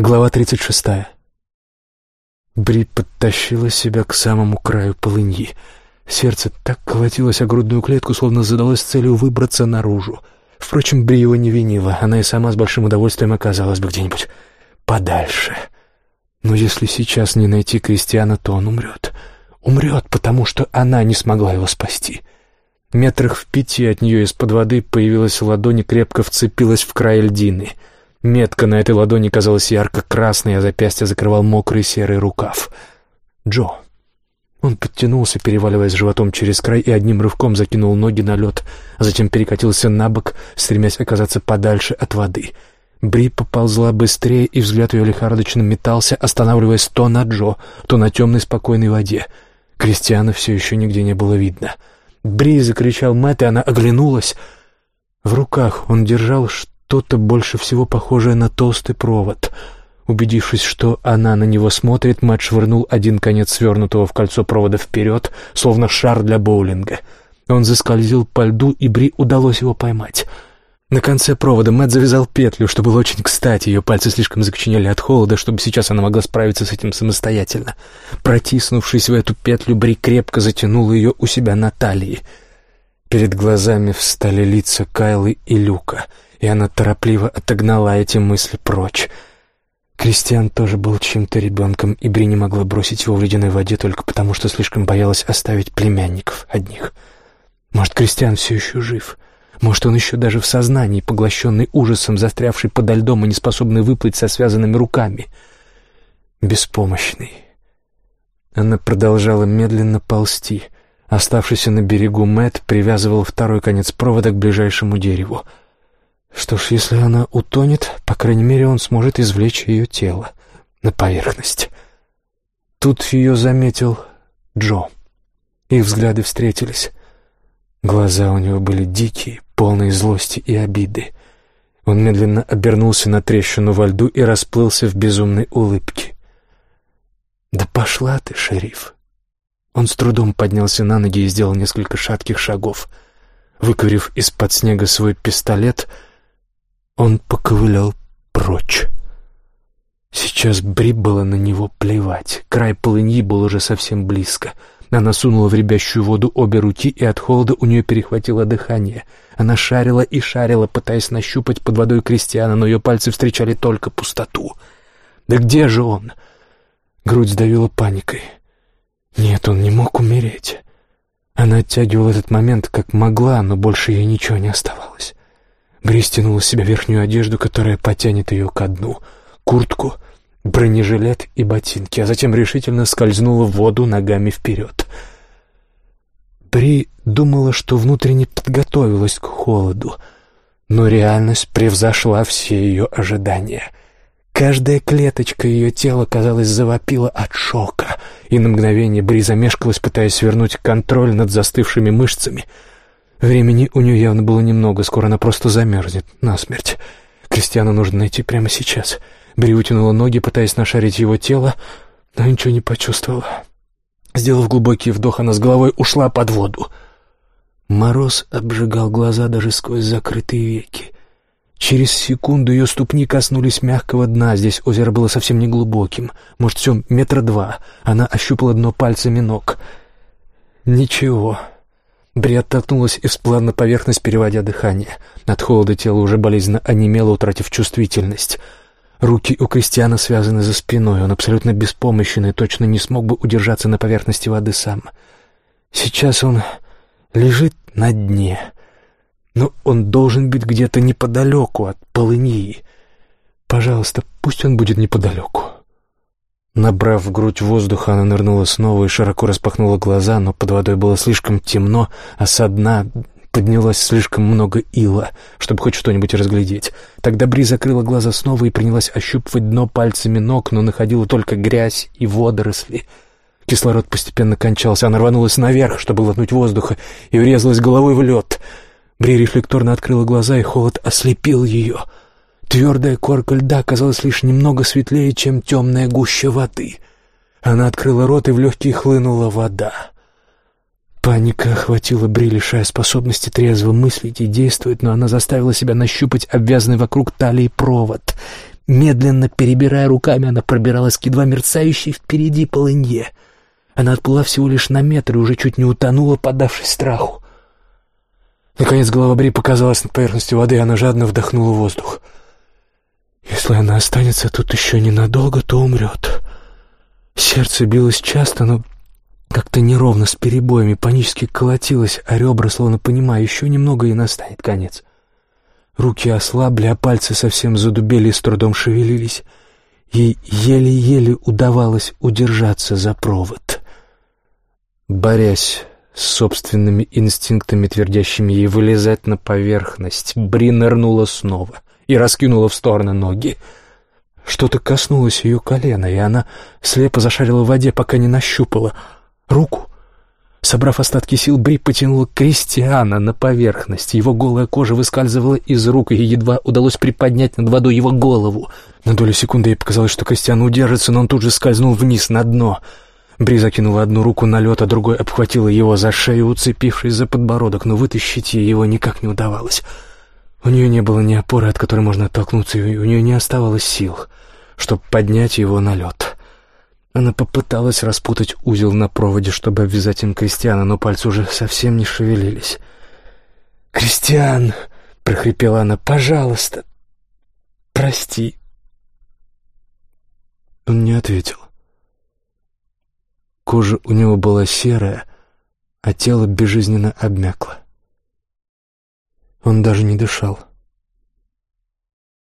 Глава 36. Бри подтащила себя к самому краю полыньи. Сердце так колотилось о грудную клетку, словно задалось целью выбраться наружу. Впрочем, Бри его не винила, она и сама с большим удовольствием оказалась бы где-нибудь подальше. Но если сейчас не найти Кристиана, то он умрет. Умрет, потому что она не смогла его спасти. Метрах в пяти от нее из-под воды появилась ладонь и крепко вцепилась в край льдины — Метка на этой ладони казалась ярко-красной, а запястье закрывал мокрый серый рукав. Джо. Он подтянулся, переваливаясь животом через край, и одним рывком закинул ноги на лед, а затем перекатился на бок, стремясь оказаться подальше от воды. Бри поползла быстрее, и взгляд ее лихорадочно метался, останавливаясь то на Джо, то на темной спокойной воде. Кристиана все еще нигде не было видно. Бри закричал Мэтт, и она оглянулась. В руках он держал что что-то больше всего похожее на толстый провод. Убедившись, что она на него смотрит, Мэтт швырнул один конец свернутого в кольцо провода вперед, словно шар для боулинга. Он заскользил по льду, и Бри удалось его поймать. На конце провода Мэтт завязал петлю, что было очень кстати. Ее пальцы слишком закоченели от холода, чтобы сейчас она могла справиться с этим самостоятельно. Протиснувшись в эту петлю, Бри крепко затянула ее у себя на талии. Перед глазами встали лица Кайлы и Люка — и она торопливо отогнала эти мысли прочь. Кристиан тоже был чем-то ребенком, и Бри не могла бросить его в ледяной воде только потому, что слишком боялась оставить племянников одних. Может, Кристиан все еще жив? Может, он еще даже в сознании, поглощенный ужасом, застрявший подо льдом и не способный выплыть со связанными руками? Беспомощный. Она продолжала медленно ползти. Оставшийся на берегу Мэт привязывал второй конец провода к ближайшему дереву — что ж, если она утонет, по крайней мере, он сможет извлечь ее тело на поверхность. Тут ее заметил Джо. Их взгляды встретились. Глаза у него были дикие, полные злости и обиды. Он медленно обернулся на трещину во льду и расплылся в безумной улыбке. «Да пошла ты, шериф!» Он с трудом поднялся на ноги и сделал несколько шатких шагов. Выковырив из-под снега свой пистолет — он поковылял прочь. Сейчас Бри было на него плевать. Край полыньи был уже совсем близко. Она сунула в рябящую воду обе руки, и от холода у нее перехватило дыхание. Она шарила и шарила, пытаясь нащупать под водой крестьяна, но ее пальцы встречали только пустоту. «Да где же он?» Грудь сдавила паникой. Нет, он не мог умереть. Она оттягивала этот момент как могла, но больше ей ничего не оставалось. Бри стянула с себя верхнюю одежду, которая потянет ее ко дну, куртку, бронежилет и ботинки, а затем решительно скользнула в воду ногами вперед. Бри думала, что внутренне подготовилась к холоду, но реальность превзошла все ее ожидания. Каждая клеточка ее тела, казалось, завопила от шока, и на мгновение Бри замешкалась, пытаясь вернуть контроль над застывшими мышцами — Времени у нее явно было немного, скоро она просто замерзнет насмерть. Кристиану нужно найти прямо сейчас. Бри утянула ноги, пытаясь нашарить его тело, но ничего не почувствовала. Сделав глубокий вдох, она с головой ушла под воду. Мороз обжигал глаза даже сквозь закрытые веки. Через секунду ее ступни коснулись мягкого дна. Здесь озеро было совсем не глубоким, может, все метра два. Она ощупала дно пальцами ног. Ничего. Бри оттолкнулась и всплыла на поверхность, переводя дыхание. От холода тело уже болезненно онемело, утратив чувствительность. Руки у Кристиана связаны за спиной, он абсолютно беспомощен и точно не смог бы удержаться на поверхности воды сам. Сейчас он лежит на дне, но он должен быть где-то неподалеку от полыньи. Пожалуйста, пусть он будет неподалеку. Набрав в грудь воздуха, она нырнула снова и широко распахнула глаза, но под водой было слишком темно, а со дна поднялось слишком много ила, чтобы хоть что-нибудь разглядеть. Тогда Бри закрыла глаза снова и принялась ощупывать дно пальцами ног, но находила только грязь и водоросли. Кислород постепенно кончался, она рванулась наверх, чтобы глотнуть воздуха, и врезалась головой в лед. Бри рефлекторно открыла глаза, и холод ослепил ее — Твердая корка льда казалась лишь немного светлее, чем темная гуща воды. Она открыла рот, и в легкие хлынула вода. Паника охватила Бри, лишая способности трезво мыслить и действовать, но она заставила себя нащупать обвязанный вокруг талии провод. Медленно перебирая руками, она пробиралась к едва мерцающей впереди полынье. Она отплыла всего лишь на метр и уже чуть не утонула, поддавшись страху. Наконец голова Бри показалась над поверхностью воды, и она жадно вдохнула воздух. Если она останется тут еще ненадолго, то умрет. Сердце билось часто, но как-то неровно, с перебоями, панически колотилось, а ребра, словно понимая, еще немного и настанет конец. Руки ослабли, а пальцы совсем задубели и с трудом шевелились. Ей еле-еле удавалось удержаться за провод. Борясь с собственными инстинктами, твердящими ей вылезать на поверхность, Бри нырнула снова и раскинула в стороны ноги. Что-то коснулось ее колена, и она слепо зашарила в воде, пока не нащупала руку, Собрав остатки сил, Бри потянула Кристиана на поверхность. Его голая кожа выскальзывала из рук, и едва удалось приподнять над водой его голову. На долю секунды ей показалось, что Кристиан удержится, но он тут же скользнул вниз на дно. Бри закинула одну руку на лед, а другой обхватила его за шею, уцепившись за подбородок, но вытащить его никак не удавалось. У нее не было ни опоры, от которой можно оттолкнуться, и у нее не оставалось сил, чтобы поднять его на лед. Она попыталась распутать узел на проводе, чтобы обвязать им Кристиана, но пальцы уже совсем не шевелились. «Кристиан!» — прохрипела она. «Пожалуйста, прости». Он не ответил. Кожа у него была серая, а тело безжизненно обмякло. Он даже не дышал.